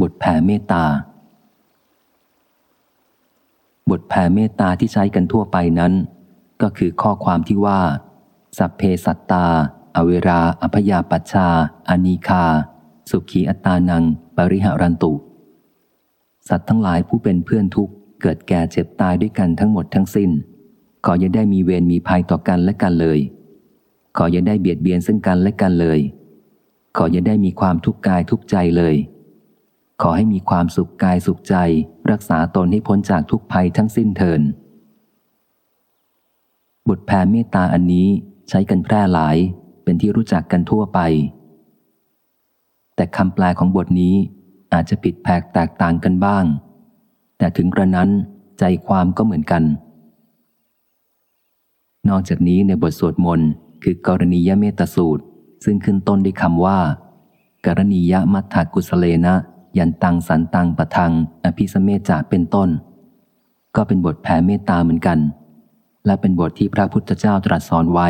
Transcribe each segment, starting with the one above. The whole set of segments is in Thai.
บทแผ่เมตตา บทแผ่เมตตาที่ใช้กันทั่วไปนั้น ก็คือข้อความที่ว่า สัพเพสัตตา อเวราอภยาปัชชา อานีคา สุขีอัตานัง ปริหารันตุ สัตว์ทั้งหลายผู้เป็นเพื่อนทุกข์เกิดแก่เจ็บตายด้วยกันทั้งหมดทั้งสิ้น ขออย่าได้มีเวรมีภัยต่อกันและกันเลย ขออย่าได้เบียดเบียนซึ่งกันและกันเลย ขออย่าได้มีความทุกข์กายทุกข์ใจเลย ขอให้มีความสุขกายสุขใจ รักษาตนให้พ้นจากทุกภัยทั้งสิ้นเทินบทแผ่เมตตาอันนี้ใช้กันแพร่หลายเป็นที่รู้จักกันทั่วไป แต่คำแปลของบทนี้อาจจะผิดแผกแตกต่างกันบ้าง แต่ถึงกระนั้นใจความก็เหมือนกัน นอกจากนี้ในบทสวดมนต์คือกรณียเมตสูตร ซึ่งขึ้นต้นด้วยคำว่า กรณียมัทธกุสเลนะ ยันตังสันตังปะทัง อภิสเมจาเป็นต้น ก็เป็นบทแผ่เมตตาเหมือนกัน และเป็นบทที่พระพุทธเจ้าตรัสสอนไว้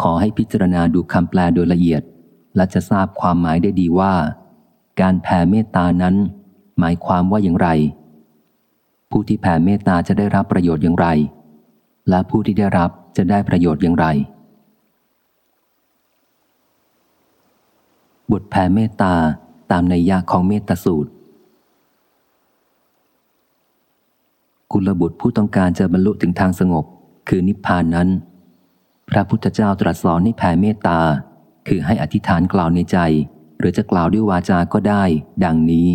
ขอให้พิจารณาดูคำแปลโดยละเอียด และจะทราบความหมายได้ดีว่า การแผ่เมตตานั้น หมายความว่าอย่างไร ผู้ที่แผ่เมตตาจะได้รับประโยชน์อย่างไร และผู้ที่ได้รับจะได้ประโยชน์อย่างไรบทแผ่เมตตา ตามในยาของเมตตาสูตร กุลบุตรผู้ต้องการจะบรรลุถึงทางสงบ คือนิพพานนั้น พระพุทธเจ้าตรัสสอนให้แผ่เมตตา คือให้อธิษฐานกล่าวในใจ หรือจะกล่าวด้วยวาจาก็ได้ ดังนี้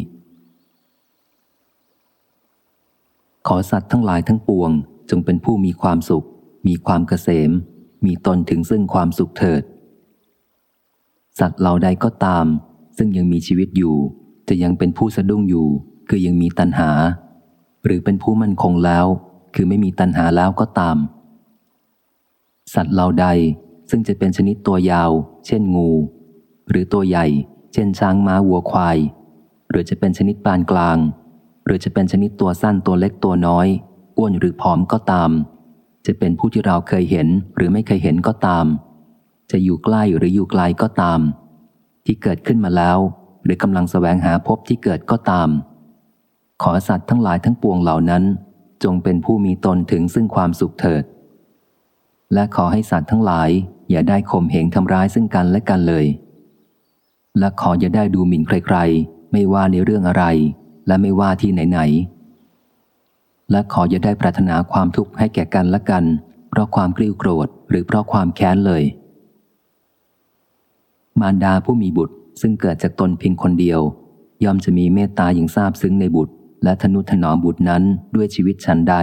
ขอสัตว์ทั้งหลายทั้งปวง จงเป็นผู้มีความสุข มีความเกษม มีตนถึงซึ่งความสุขเถิดสัตว์เหล่าใดก็ตาม ซึ่งยังมีชีวิตอยู่ จะยังเป็นผู้สะดุ้งอยู่ คือยังมีตัณหา หรือเป็นผู้มั่นคงแล้ว คือไม่มีตัณหาแล้วก็ตาม สัตว์เหล่าใดซึ่งจะเป็นชนิดตัวยาว เช่นงู หรือตัวใหญ่ เช่นช้างม้าวัวควาย หรือจะเป็นชนิดปานกลาง หรือจะเป็นชนิดตัวสั้นตัวเล็กตัวน้อยอ้วนหรือผอมก็ตาม จะเป็นผู้ที่เราเคยเห็นหรือไม่เคยเห็นก็ตาม จะอยู่ใกล้หรืออยู่ไกลก็ตาม ที่เกิดขึ้นมาแล้ว หรือกำลังสแสวงหาพบที่เกิดก็ตาม ขอสัตว์ทั้งหลายทั้งปวงเหล่านั้น จงเป็นผู้มีตนถึงซึ่งความสุขเถิด และขอให้สัตว์ทั้งหลาย อย่าได้ข่มเหงทำร้ายซึ่งกันและกันเลย และขออย่าได้ดูหมิ่นใครๆ ไม่ว่าในเรื่องอะไร และไม่ว่าที่ไหนๆและขออย่าได้ปรารถนาความทุกข์ให้แก่กันและกัน เพราะความกริ้วโกรธหรือเพราะความแค้นเลย มารดาผู้มีบุตรซึ่งเกิดจากตนเพียงคนเดียว ย่อมจะมีเมตตาอย่างซาบซึ้งในบุตร และทนุถนอมบุตรนั้นด้วยชีวิตฉันใด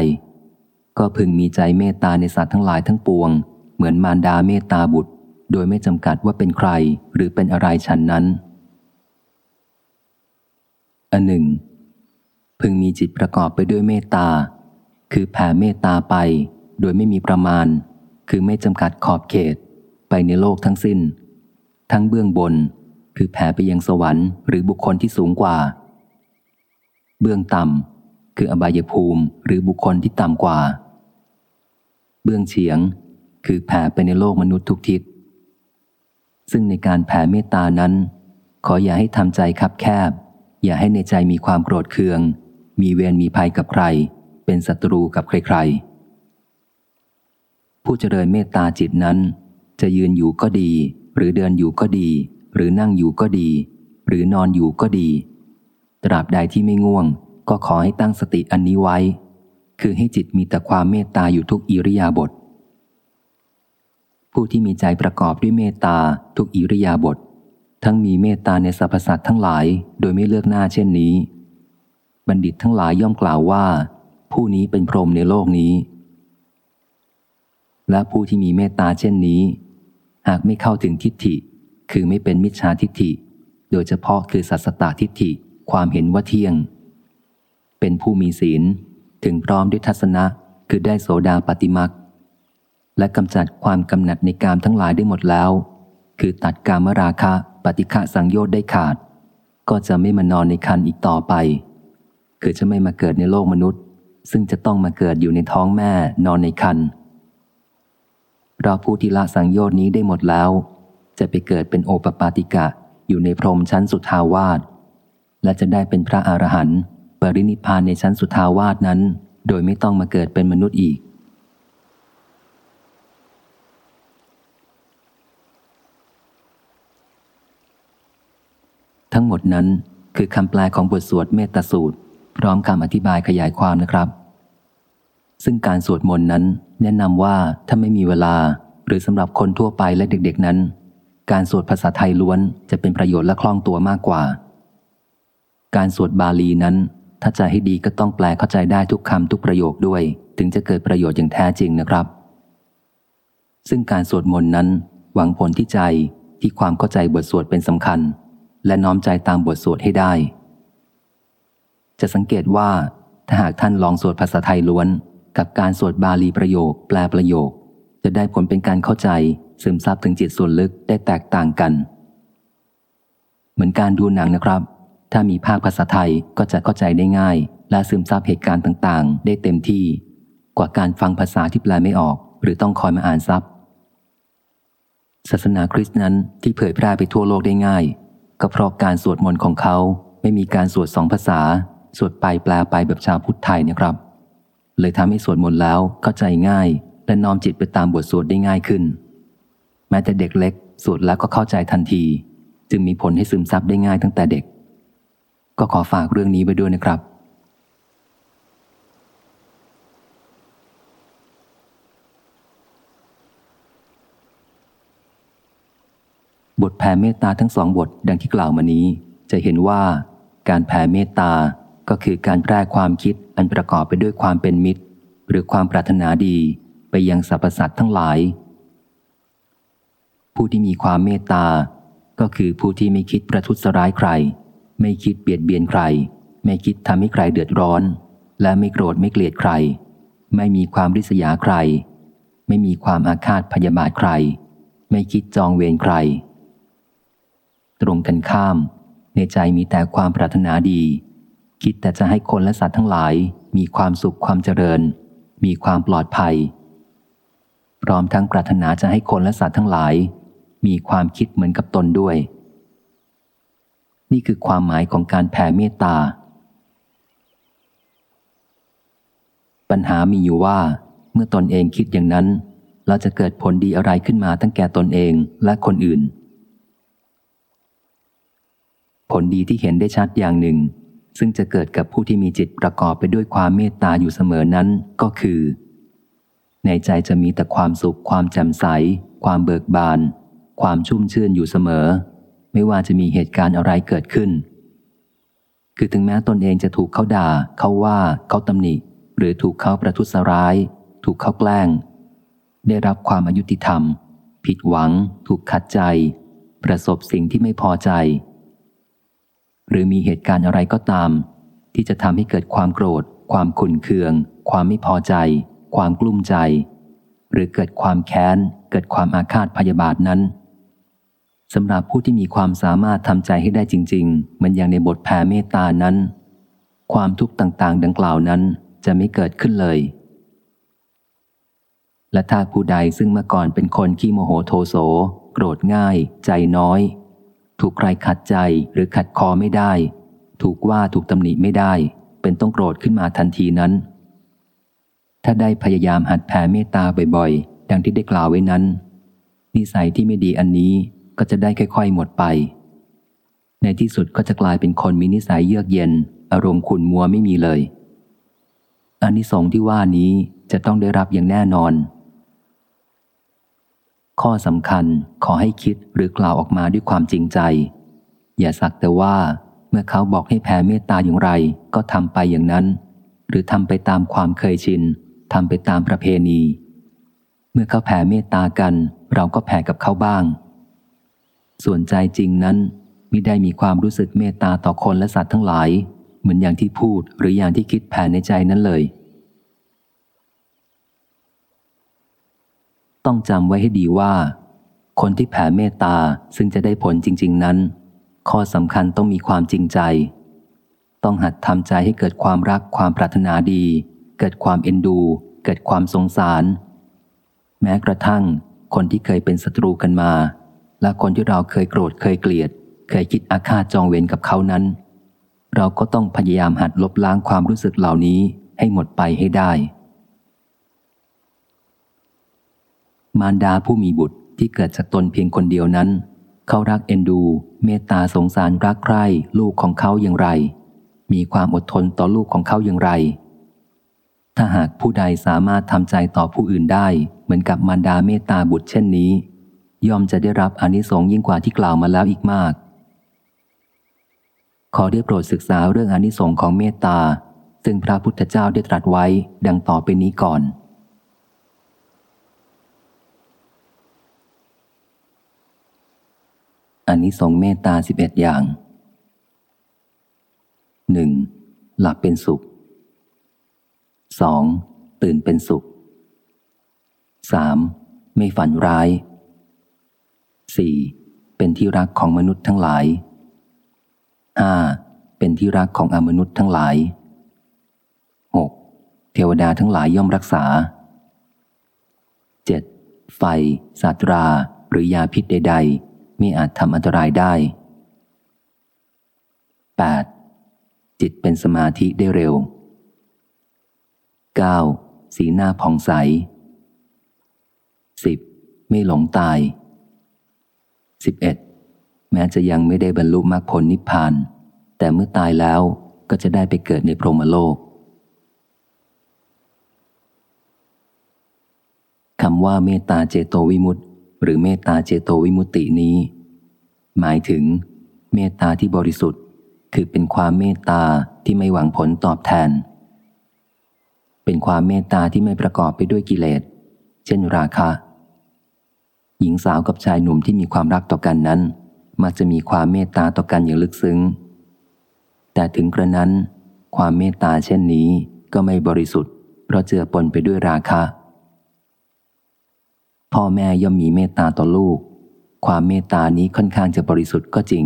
ก็พึงมีใจเมตตาในสัตว์ทั้งหลายทั้งปวง เหมือนมารดาเมตตาบุตร โดยไม่จำกัดว่าเป็นใครหรือเป็นอะไรฉันนั้นอันหนึ่ง พึงมีจิตประกอบไปด้วยเมตตา คือแผ่เมตตาไปโดยไม่มีประมาณ คือไม่จำกัดขอบเขต ไปในโลกทั้งสิ้น ทั้งเบื้องบน คือแผ่ไปยังสวรรค์หรือบุคคลที่สูงกว่า เบื้องต่ำคืออบายภูมิหรือบุคคลที่ต่ำกว่า เบื้องเฉียง คือแผ่ไปในโลกมนุษย์ทุกทิศ ซึ่งในการแผ่เมตตานั้น ขออย่าให้ทำใจคับแคบ อย่าให้ในใจมีความโกรธเคือง มีเวรมีภัยกับใคร เป็นศัตรูกับใครๆผู้เจริญเมตตาจิตนั้น จะยืนอยู่ก็ดี หรือเดินอยู่ก็ดี หรือนั่งอยู่ก็ดี หรือนอนอยู่ก็ดี ตราบใดที่ไม่ง่วง ก็ขอให้ตั้งสติอันนี้ไว้ คือให้จิตมีแต่ความเมตตาอยู่ทุกอิริยาบถผู้ที่มีใจประกอบด้วยเมตตาทุกอิริยาบถทั้งมีเมตตาในสรรพสัตว์ทั้งหลายโดยไม่เลือกหน้าเช่นนี้ บัณฑิตทั้งหลายย่อมกล่าวว่า ผู้นี้เป็นพรหมในโลกนี้ และผู้ที่มีเมตตาเช่นนี้ หากไม่เข้าถึงทิฏฐิ คือไม่เป็นมิจฉาทิฏฐิ โดยเฉพาะคือสัสตตทิฏฐิความเห็นว่าเที่ยง เป็นผู้มีศีลถึงพร้อมด้วยทัศนะคือได้โสดาปฏิมักและกำจัดความกำหนัดในกามทั้งหลายได้หมดแล้ว คือตัดกามราคะปฏิฆะสังโยชน์ได้ขาด ก็จะไม่มานอนในคันอีกต่อไป คือจะไม่มาเกิดในโลกมนุษย์ ซึ่งจะต้องมาเกิดอยู่ในท้องแม่นอนในคัน เราผู้ที่ละสังโยชน์นี้ได้หมดแล้ว จะไปเกิดเป็นโอปปาติกะอยู่ในพรมชั้นสุทาวาสและจะได้เป็นพระอรหันต์ปรินิพานในชั้นสุทาวาสนั้น โดยไม่ต้องมาเกิดเป็นมนุษย์อีก ทั้งหมดนั้นคือคำแปลของบทสวดเมตตาสูตร พร้อมคำอธิบายขยายความนะครับ ซึ่งการสวดมนต์นั้น แนะนำว่าถ้าไม่มีเวลา หรือสำหรับคนทั่วไปและเด็กๆนั้น การสวดภาษาไทยล้วนจะเป็นประโยชน์และคล่องตัวมากกว่า การสวดบาลีนั้น ถ้าจะให้ดีก็ต้องแปลเข้าใจได้ทุกคำทุกประโยคด้วย ถึงจะเกิดประโยชน์อย่างแท้จริงนะครับ ซึ่งการสวดมนต์นั้น หวังผลที่ใจที่ความเข้าใจบทสวดเป็นสำคัญ และน้อมใจตามบทสวดให้ได้ จะสังเกตว่าถ้าหากท่านลองสวดภาษาไทยล้วน กับการสวดบาลีประโยค แปลประโยค จะได้ผลเป็นการเข้าใจซึมซับถึงจิตส่วนลึกได้แตกต่างกัน เหมือนการดูหนังนะครับ ถ้ามีภาคภาษาไทยก็จะเข้าใจได้ง่าย และซึมซับเหตุการณ์ต่างๆ ได้เต็มที่ กว่าการฟังภาษาที่แปลไม่ออก หรือต้องคอยมาอ่านซับศาสนาคริสต์นั้นที่เผยแพร่ไปทั่วโลกได้ง่าย ก็เพราะการสวดมนต์ของเขาไม่มีการสวดสองภาษา สวดไปแปลไปแบบชาวพุทธไทยนะครับ เลยทำให้สวดมนต์แล้วเข้าใจง่าย และน้อมจิตไปตามบทสวดได้ง่ายขึ้น แม้แต่เด็กเล็กสวดแล้วก็เข้าใจทันที จึงมีผลให้ซึมซับได้ง่ายตั้งแต่เด็ก ก็ขอฝากเรื่องนี้ไว้ด้วยนะครับ บทแผ่เมตตาทั้งสองบทดังที่กล่าวมานี้ จะเห็นว่าการแผ่เมตตา ก็คือการแพร่ความคิดอันประกอบไปด้วยความเป็นมิตร หรือความปรารถนาดีไปยังสรรพสัตว์ทั้งหลาย ผู้ที่มีความเมตตา ก็คือผู้ที่ไม่คิดประทุษร้ายใคร ไม่คิดเบียดเบียนใคร ไม่คิดทำให้ใครเดือดร้อน และไม่โกรธไม่เกลียดใคร ไม่มีความริษยาใคร ไม่มีความอาฆาตพยาบาทใคร ไม่คิดจองเวรใคร ตรงกันข้าม ในใจมีแต่ความปรารถนาดี คิดแต่จะให้คนและสัตว์ทั้งหลาย มีความสุขความเจริญ มีความปลอดภัย พร้อมทั้งปรารถนาจะให้คนและสัตว์ทั้งหลาย มีความคิดเหมือนกับตนด้วย นี่คือความหมายของการแผ่เมตตา ปัญหามีอยู่ว่า เมื่อตนเองคิดอย่างนั้นเราจะเกิดผลดีอะไรขึ้นมาทั้งแก่ตนเองและคนอื่น ผลดีที่เห็นได้ชัดอย่างหนึ่ง ซึ่งจะเกิดกับผู้ที่มีจิตประกอบไปด้วยความเมตตาอยู่เสมอนั้นก็คือ ในใจจะมีแต่ความสุข ความแจ่มใส ความเบิกบาน ความชุ่มชื่นอยู่เสมอ ไม่ว่าจะมีเหตุการณ์อะไรเกิดขึ้น คือถึงแม้ตนเองจะถูกเขาด่า เขาว่าเขาตำหนิ หรือถูกเขาประทุษร้าย ถูกเขาแกล้ง ได้รับความอายุติธรรม ผิดหวัง ถูกขัดใจ ประสบสิ่งที่ไม่พอใจ หรือมีเหตุการณ์อะไรก็ตาม ที่จะทำให้เกิดความโกรธ ความขุ่นเคือง ความไม่พอใจ ความกลุ้มใจ หรือเกิดความแค้น เกิดความอาฆาตพยาบาทนั้นสำหรับผู้ที่มีความสามารถทำใจให้ได้จริง ๆ มันอย่างในบทแผ่เมตตานั้น ความทุกข์ต่างๆ ดังกล่าวนั้นจะไม่เกิดขึ้นเลย และถ้าผู้ใดซึ่งเมื่อก่อนเป็นคนขี้โมโหโทโส โกรธง่าย ใจน้อย ถูกใครขัดใจหรือขัดคอไม่ได้ ถูกว่าถูกตำหนิไม่ได้ เป็นต้องโกรธขึ้นมาทันทีนั้น ถ้าได้พยายามหัดแผ่เมตตาบ่อยๆ ดังที่ได้กล่าวไว้นั้น นิสัยที่ไม่ดีอันนี้ก็จะได้ค่อยๆ หมดไป ในที่สุดก็จะกลายเป็นคนมีนิสัยเยือกเย็น อารมณ์ขุ่นมัวไม่มีเลยอานิสงส์ที่ว่านี้จะต้องได้รับอย่างแน่นอน ข้อสำคัญขอให้คิดหรือกล่าวออกมาด้วยความจริงใจ อย่าสักแต่ว่าเมื่อเขาบอกให้แผ่เมตตาอย่างไร ก็ทำไปอย่างนั้น หรือทำไปตามความเคยชินทำไปตามประเพณี เมื่อเขาแผ่เมตตากัน เราก็แผ่กับเขาบ้าง ส่วนใจจริงนั้นไมิได้มีความรู้สึกเมตตาต่อคนและสัตว์ทั้งหลาย เหมือนอย่างที่พูดหรืออย่างที่คิดแผ่ในใจนั้นเลย ต้องจำไว้ให้ดีว่า คนที่แผ่เมตตาซึ่งจะได้ผลจริง ๆ นั้น ข้อสำคัญต้องมีความจริงใจ ต้องหัดทำใจให้เกิดความรักความปรารถนาดี เกิดความเอ็นดู เกิดความสงสาร แม้กระทั่ง คนที่เคยเป็นศัตรูกันมา และคนที่เราเคยโกรธเคยเกลียด เคยคิดอาฆาตจองเวรกับเขานั้น เราก็ต้องพยายามหัดลบล้างความรู้สึกเหล่านี้ให้หมดไปให้ได้ มารดาผู้มีบุตรที่เกิดจากตนเพียงคนเดียวนั้น เขารักเอ็นดู เมตตาสงสารรักใคร่ลูกของเขาอย่างไร มีความอดทนต่อลูกของเขาอย่างไร ถ้าหากผู้ใดสามารถทำใจต่อผู้อื่นได้ เหมือนกับมารดาเมตตาบุตรเช่นนี้ ย่อมจะได้รับอนิสงส์ยิ่งกว่าที่กล่าวมาแล้วอีกมาก ขอได้โปรดศึกษาเรื่องอนิสงส์ของเมตตาซึ่งพระพุทธเจ้าได้ตรัสไว้ดังต่อไปนี้ก่อน อันนี้สงเมตตาสิบเอ็ดอย่างหนึ่งหลับเป็นสุขสองตื่นเป็นสุขสามไม่ฝันร้ายสี่เป็นที่รักของมนุษย์ทั้งหลายห้าเป็นที่รักของอมนุษย์ทั้งหลายหกเทวดาทั้งหลายย่อมรักษาเจ็ดไฟสัตราหรือยาพิษใดๆ ม่อาจทำอันตรายได้ 8. จิตเป็นสมาธิได้เร็ว 9. สีหน้าผ่องใส 10. ไม่หลงตาย 11. แม้จะยังไม่ได้บรรลุมรรคผลนิพพาน แต่เมื่อตายแล้วก็จะได้ไปเกิดในพรหมโลกคำว่าเมตตาเจโตวิมุตติ หรือเมตตาเจโตวิมุตตินี้ หมายถึง เมตตาที่บริสุทธิ์ คือเป็นความเมตตาที่ไม่หวังผลตอบแทน เป็นความเมตตาที่ไม่ประกอบไปด้วยกิเลส เช่นราคะ หญิงสาวกับชายหนุ่มที่มีความรักต่อกันนั้น มักจะมีความเมตตาต่อกันอย่างลึกซึ้ง แต่ถึงกระนั้น ความเมตตาเช่นนี้ก็ไม่บริสุทธิ์ เพราะเจือปนไปด้วยราคะ พ่อแม่ย่อมมีเมตตาต่อลูก ความเมตตานี้ค่อนข้างจะบริสุทธิ์ก็จริง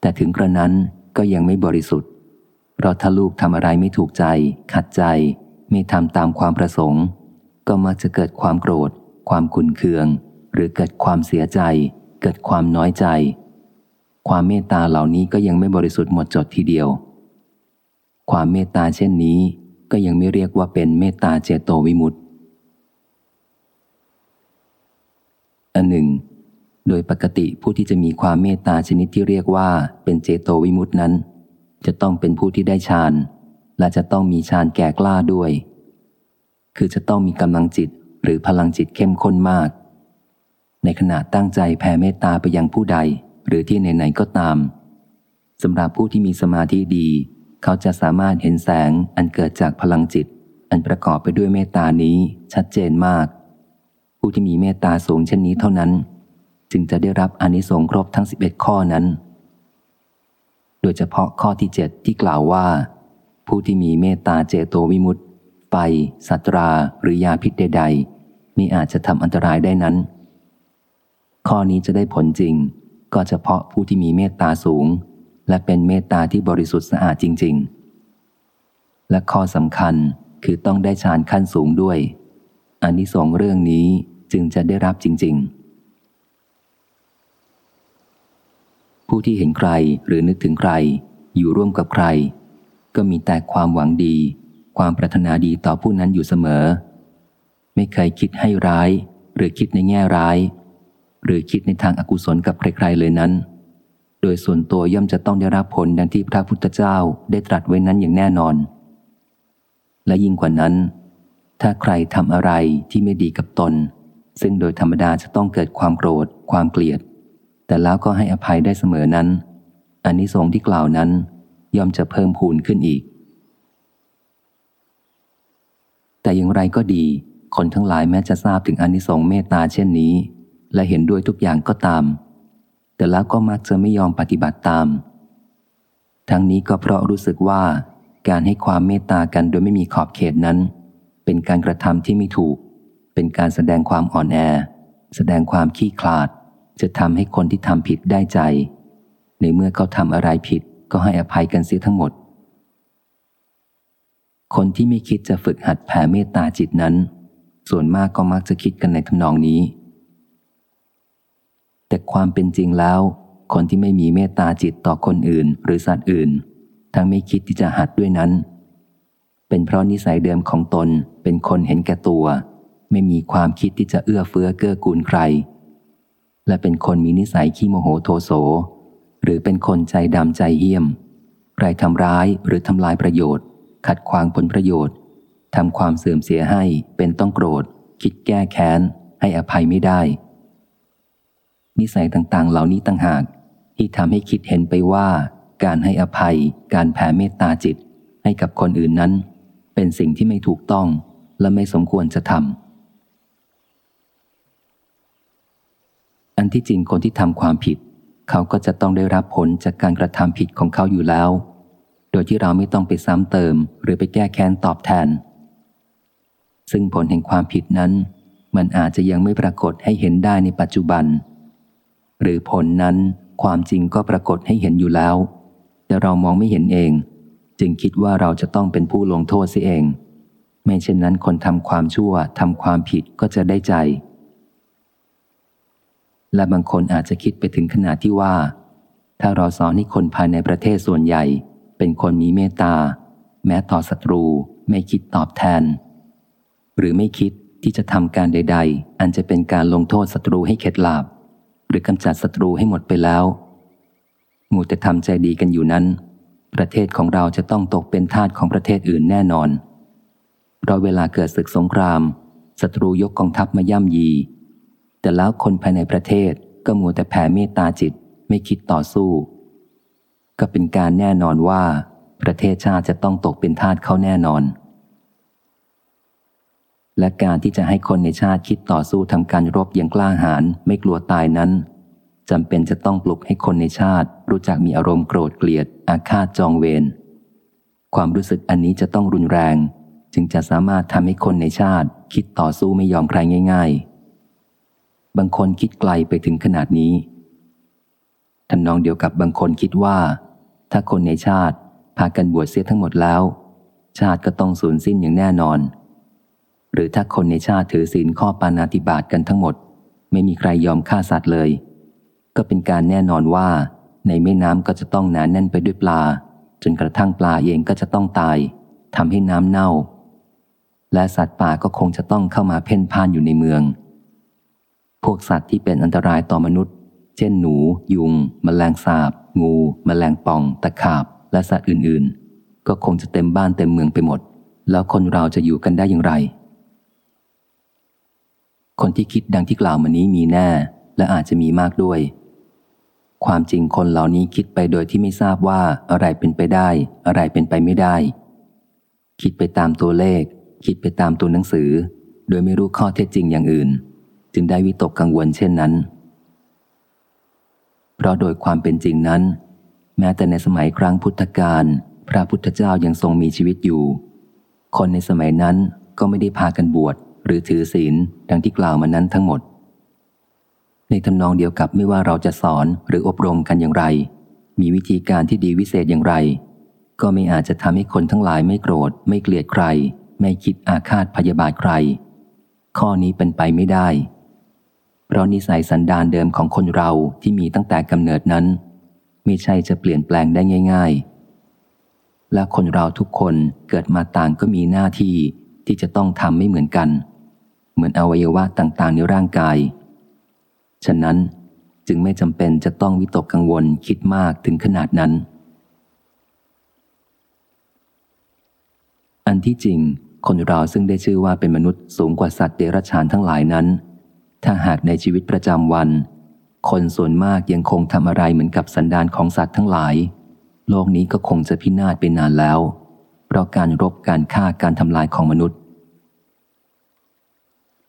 แต่ถึงกระนั้นก็ยังไม่บริสุทธิ์ เพราะถ้าลูกทำอะไรไม่ถูกใจ ขัดใจ ไม่ทำตามความประสงค์ ก็มักจะเกิดความโกรธ ความขุนเคือง หรือเกิดความเสียใจ เกิดความน้อยใจ ความเมตตาเหล่านี้ก็ยังไม่บริสุทธิ์หมดจดทีเดียว ความเมตตาเช่นนี้ก็ยังไม่เรียกว่าเป็นเมตตาเจโตวิมุตติ อันหนึ่ง โดยปกติผู้ที่จะมีความเมตตาชนิดที่เรียกว่าเป็นเจโตวิมุตินั้น จะต้องเป็นผู้ที่ได้ฌานและจะต้องมีฌานแก่กล้าด้วย คือจะต้องมีกำลังจิตหรือพลังจิตเข้มข้นมาก ในขณะตั้งใจแผ่เมตตาไปยังผู้ใด หรือที่ไหนๆก็ตามสำหรับผู้ที่มีสมาธิดี เขาจะสามารถเห็นแสงอันเกิดจากพลังจิต อันประกอบไปด้วยเมตตานี้ชัดเจนมาก ผู้ที่มีเมตตาสูงเช่นนี้เท่านั้น จึงจะได้รับอนิสงส์ครบทั้ง 11 ข้อนั้น โดยเฉพาะข้อที่ 7 ที่กล่าวว่า ผู้ที่มีเมตตาเจโตวิมุตต์ไฟสัตราหรือยาพิษใดๆมีอาจจะทำอันตรายได้นั้น ข้อนี้จะได้ผลจริง ก็เฉพาะผู้ที่มีเมตตาสูง และเป็นเมตตาที่บริสุทธิ์สะอาดจริง ๆ และข้อสำคัญคือต้องได้ฌานขั้นสูงด้วยอันนี้สองเรื่องนี้ จึงจะได้รับจริง ๆ ผู้ที่เห็นใครหรือนึกถึงใคร อยู่ร่วมกับใคร ก็มีแต่ความหวังดี ความปรารถนาดีต่อผู้นั้นอยู่เสมอ ไม่เคยคิดให้ร้าย หรือคิดในแง่ร้าย หรือคิดในทางอากุศลกับใคร ๆ เลยนั้น โดยส่วนตัวย่อมจะต้องได้รับผลดังที่พระพุทธเจ้าได้ตรัสไว้นั้นอย่างแน่นอน และยิ่งกว่านั้นถ้าใครทำอะไรที่ไม่ดีกับตน ซึ่งโดยธรรมดาจะต้องเกิดความโกรธ ความเกลียด แต่แล้วก็ให้อภัยได้เสมอนั้นอันนี้สงที่กล่าวนั้น ย่อมจะเพิ่มพูนขึ้นอีก แต่อย่างไรก็ดี คนทั้งหลายแม้จะทราบถึงอนิสงส์เมตตาเช่นนี้ และเห็นด้วยทุกอย่างก็ตาม แต่แล้วก็มักจะไม่ยอมปฏิบัติตาม ทั้งนี้ก็เพราะรู้สึกว่าการให้ความเมตตากันโดยไม่มีขอบเขตนั้น เป็นการกระทำที่ไม่ถูก เป็นการแสดงความอ่อนแอ แสดงความขี้คลาด จะทำให้คนที่ทำผิดได้ใจ ในเมื่อเขาทำอะไรผิดก็ให้อภัยกันเสียทั้งหมด คนที่ไม่คิดจะฝึกหัดแผ่เมตตาจิตนั้น ส่วนมากก็มักจะคิดกันในทำนองนี้ แต่ความเป็นจริงแล้ว คนที่ไม่มีเมตตาจิตต่อคนอื่น หรือสัตว์อื่น ทั้งไม่คิดที่จะหัดด้วยนั้น เป็นเพราะนิสัยเดิมของตนเป็นคนเห็นแก่ตัว ไม่มีความคิดที่จะเอื้อเฟื้อเกื้อกูลใคร และเป็นคนมีนิสัยขี้โมโหโทโส หรือเป็นคนใจดำใจเหี้ยม ใครทำร้ายหรือทำลายประโยชน์ ขัดขวางผลประโยชน์ทำความเสื่อมเสียให้เป็นต้องโกรธ คิดแก้แค้น ให้อภัยไม่ได้ นิสัยต่างๆ เหล่านี้ต่างหาก ที่ทำให้คิดเห็นไปว่า การให้อภัย การแผ่เมตตาจิต ให้กับคนอื่นนั้น เป็นสิ่งที่ไม่ถูกต้องและไม่สมควรจะทำ อันที่จริงคนที่ทำความผิด เขาก็จะต้องได้รับผลจากการกระทำผิดของเขาอยู่แล้ว โดยที่เราไม่ต้องไปซ้ำเติม หรือไปแก้แค้นตอบแทน ซึ่งผลแห่งความผิดนั้น มันอาจจะยังไม่ปรากฏให้เห็นได้ในปัจจุบัน หรือผลนั้นความจริงก็ปรากฏให้เห็นอยู่แล้ว แต่เรามองไม่เห็นเอง จึงคิดว่าเราจะต้องเป็นผู้ลงโทษเสียเอง ไม่เช่นนั้นคนทำความชั่วทำความผิดก็จะได้ใจ และบางคนอาจจะคิดไปถึงขนาดที่ว่า ถ้าเราสอนให้คนภายในประเทศส่วนใหญ่ เป็นคนมีเมตตา แม้ต่อศัตรูไม่คิดตอบแทน หรือไม่คิดที่จะทำการใด ๆ อันจะเป็นการลงโทษศัตรูให้เข็ดหลาบ หรือกำจัดศัตรูให้หมดไปแล้วมูแต่ทำใจดีกันอยู่นั้น ประเทศของเราจะต้องตกเป็นทาสของประเทศอื่นแน่นอนเพราะเวลาเกิดศึกสงครามศัตรูยกกองทัพมาย่ำยี แต่แล้วคนภายในประเทศก็มัวแต่แผ่เมตตาจิตไม่คิดต่อสู้ ก็เป็นการแน่นอนว่า ประเทศชาติจะต้องตกเป็นทาสเขาแน่นอน และการที่จะให้คนในชาติคิดต่อสู้ทำการรบอย่างกล้าหาญไม่กลัวตายนั้นจำเป็นจะต้องปลุกให้คนในชาติ รู้จักมีอารมณ์โกรธเกลียด อาฆาตจองเวรความรู้สึกอันนี้จะต้องรุนแรง จึงจะสามารถทำให้คนในชาติ คิดต่อสู้ไม่ยอมใครง่าย ๆ บางคนคิดไกลไปถึงขนาดนี้ทำนองเดียวกับบางคนคิดว่า ถ้าคนในชาติพากันบวชเสียทั้งหมดแล้ว ชาติก็ต้องสูญสิ้นอย่างแน่นอน หรือถ้าคนในชาติถือศีลข้อปานาติบาตกันทั้งหมด ไม่มีใครยอมฆ่าสัตว์เลย ก็เป็นการแน่นอนว่า ในแม่น้ำก็จะต้องหนานแน่นไปด้วยปลา จนกระทั่งปลาเองก็จะต้องตายทำให้น้ำเน่า และสัตว์ป่าก็คงจะต้องเข้ามาเพ่นพ่านอยู่ในเมือง พวกสัตว์ที่เป็นอันตรายต่อมนุษย์ เช่นหนู ยุงมแมลงสาบ งูมแมลงป่อง ตะขาบ และสัตว์อื่น ๆ ก็คงจะเต็มบ้านเต็มเมืองไปหมด แล้วคนเราจะอยู่กันได้อย่างไร คนที่คิดดังที่กล่าวมานี้มีแน่ และอาจจะมีมากด้วย ความจริงคนเหล่านี้คิดไปโดยที่ไม่ทราบว่าอะไรเป็นไปได้ อะไรเป็นไปไม่ได้ คิดไปตามตัวเลข คิดไปตามตัวหนังสือ โดยไม่รู้ข้อเท็จจริงอย่างอื่น จึงได้วิตกกังวลเช่นนั้น เพราะโดยความเป็นจริงนั้น แม้แต่ในสมัยครั้งพุทธกาลพระพุทธเจ้ายังทรงมีชีวิตอยู่ คนในสมัยนั้นก็ไม่ได้พากันบวชหรือถือศีลดังที่กล่าวมานั้นทั้งหมด ในทำนองเดียวกับไม่ว่าเราจะสอนหรืออบรมกันอย่างไร มีวิธีการที่ดีวิเศษอย่างไร ก็ไม่อาจจะทำให้คนทั้งหลายไม่โกรธ ไม่เกลียดใคร ไม่คิดอาฆาตพยาบาทใคร ข้อนี้เป็นไปไม่ได้ เพราะนิสัยสันดานเดิมของคนเราที่มีตั้งแต่กำเนิดนั้น ไม่ใช่จะเปลี่ยนแปลงได้ง่าย ๆ และคนเราทุกคนเกิดมาต่างก็มีหน้าที่ที่จะต้องทำไม่เหมือนกัน เหมือนอวัยวะต่างๆในร่างกาย ฉะนั้นจึงไม่จำเป็นจะต้องวิตกกังวลคิดมากถึงขนาดนั้น อันที่จริง คนเราซึ่งได้ชื่อว่าเป็นมนุษย์สูงกว่าสัตว์เดรัจฉานทั้งหลายนั้น ถ้าหากในชีวิตประจำวัน คนส่วนมากยังคงทำอะไรเหมือนกับสันดานของสัตว์ทั้งหลาย โลกนี้ก็คงจะพินาศไปนานแล้ว เพราะการรบการฆ่าการทำลายของมนุษย์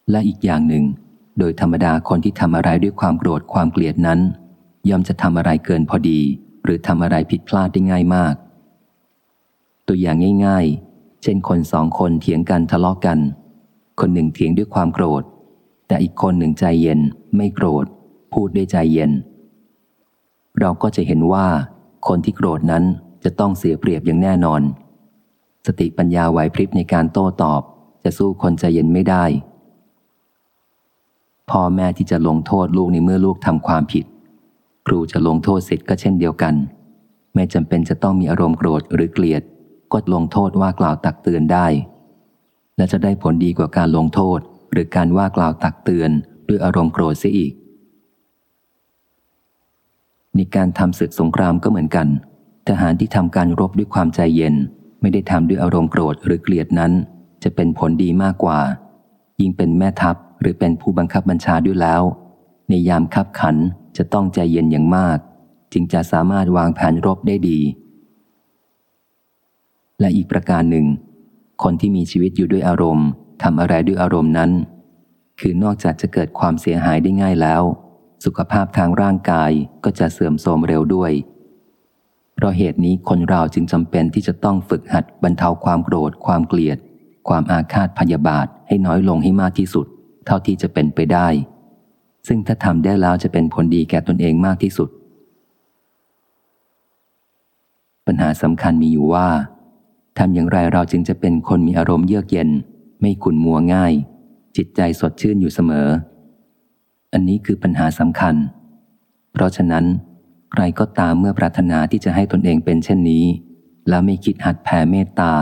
และอีกอย่างหนึ่ง โดยธรรมดาคนที่ทำอะไรด้วยความโกรธความเกลียดนั้น ย่อมจะทำอะไรเกินพอดี หรือทำอะไรผิดพลาดได้ง่ายมาก ตัวอย่างง่าย ๆ เช่นคนสองคนเถียงกันทะเลาะกกัน คนหนึ่งเถียงด้วยความโกรธ แต่อีกคนหนึ่งใจเย็นไม่โกรธ พูดด้วยใจเย็น เราก็จะเห็นว่า คนที่โกรธนั้นจะต้องเสียเปรียบอย่างแน่นอน สติปัญญาไหวพริบในการโต้ตอบ จะสู้คนใจเย็นไม่ได้พ่อแม่ที่จะลงโทษลูกในเมื่อลูกทำความผิด ครูจะลงโทษสิทธิ์ก็เช่นเดียวกัน ไม่จำเป็นจะต้องมีอารมณ์โกรธหรือเกลียด ก็ลงโทษว่ากล่าวตักเตือนได้ และจะได้ผลดีกว่าการลงโทษ หรือการว่ากล่าวตักเตือนด้วยอารมณ์โกรธเสียอีกในการทำศึกสงครามก็เหมือนกัน ทหารที่ทำการรบด้วยความใจเย็น ไม่ได้ทำด้วยอารมณ์โกรธหรือเกลียดนั้น จะเป็นผลดีมากกว่า ยิ่งเป็นแม่ทัพหรือเป็นผู้บังคับบัญชาด้วยแล้ว ในยามคับขันจะต้องใจเย็นอย่างมาก จึงจะสามารถวางแผนรบได้ดี และอีกประการหนึ่ง คนที่มีชีวิตอยู่ด้วยอารมณ์ ทำอะไรด้วยอารมณ์นั้น คือนอกจากจะเกิดความเสียหายได้ง่ายแล้ว สุขภาพทางร่างกายก็จะเสื่อมโทรมเร็วด้วย เพราะเหตุนี้คนเราจึงจำเป็นที่จะต้องฝึกหัดบรรเทาความโกรธ ความเกลียด ความอาฆาตพยาบาทให้น้อยลงให้มากที่สุด เท่าที่จะเป็นไปได้ ซึ่งถ้าทำได้แล้วจะเป็นผลดีแก่ตนเองมากที่สุด ปัญหาสำคัญมีอยู่ว่าทำอย่างไรเราจึงจะเป็นคนมีอารมณ์เยือกเย็น ไม่ขุ่นมัวง่าย จิตใจสดชื่นอยู่เสมอ อันนี้คือปัญหาสำคัญ เพราะฉะนั้น ใครก็ตามเมื่อปรารถนาที่จะให้ตนเองเป็นเช่นนี้ แล้วไม่คิดหัดแผ่เมตตา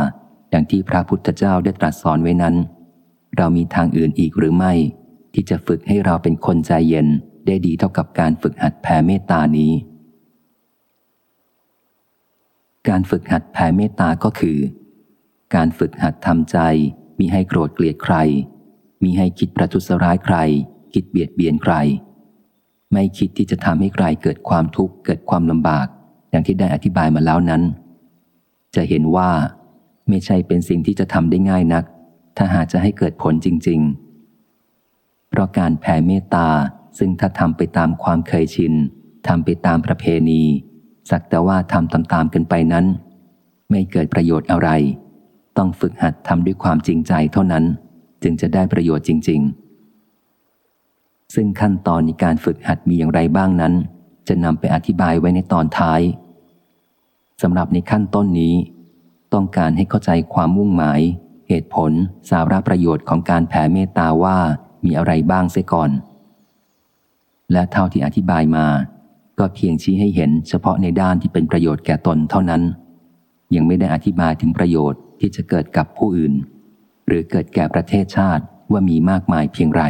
อย่างที่พระพุทธเจ้าได้ตรัสสอนไว้นั้น เรามีทางอื่นอีกหรือไม่ ที่จะฝึกให้เราเป็นคนใจเย็นได้ดีเท่ากับการฝึกหัดแผ่เมตตานี้ การฝึกหัดแผ่เมตตาก็คือ การฝึกหัดทำใจ มีให้โกรธเกลียดใครมีให้คิดประทุษร้ายใคร คิดเบียดเบียนใคร ไม่คิดที่จะทำให้ใครเกิดความทุกข์เกิดความลำบาก อย่างที่ได้อธิบายมาแล้วนั้น จะเห็นว่า ไม่ใช่เป็นสิ่งที่จะทำได้ง่ายนัก ถ้าหากจะให้เกิดผลจริง ๆ เพราะการแผ่เมตตาซึ่งถ้าทำไปตามความเคยชินทำไปตามประเพณี สักแต่ว่าทำตามๆกันไปนั้น ไม่เกิดประโยชน์อะไร ต้องฝึกหัดทำด้วยความจริงใจเท่านั้น จึงจะได้ประโยชน์จริง ๆ ซึ่งขั้นตอนในการฝึกหัดมีอย่างไรบ้างนั้น จะนำไปอธิบายไว้ในตอนท้ายสำหรับในขั้นต้นนี้ ต้องการให้เข้าใจความมุ่งหมาย เหตุผล สาระประโยชน์ของการแผ่เมตตาว่ามีอะไรบ้างเสียก่อน และเท่าที่อธิบายมา ก็เพียงชี้ให้เห็นเฉพาะในด้านที่เป็นประโยชน์แก่ตนเท่านั้น ยังไม่ได้อธิบายถึงประโยชน์ ที่จะเกิดกับผู้อื่น หรือเกิดแก่ประเทศชาติว่ามีมากมายเพียงไร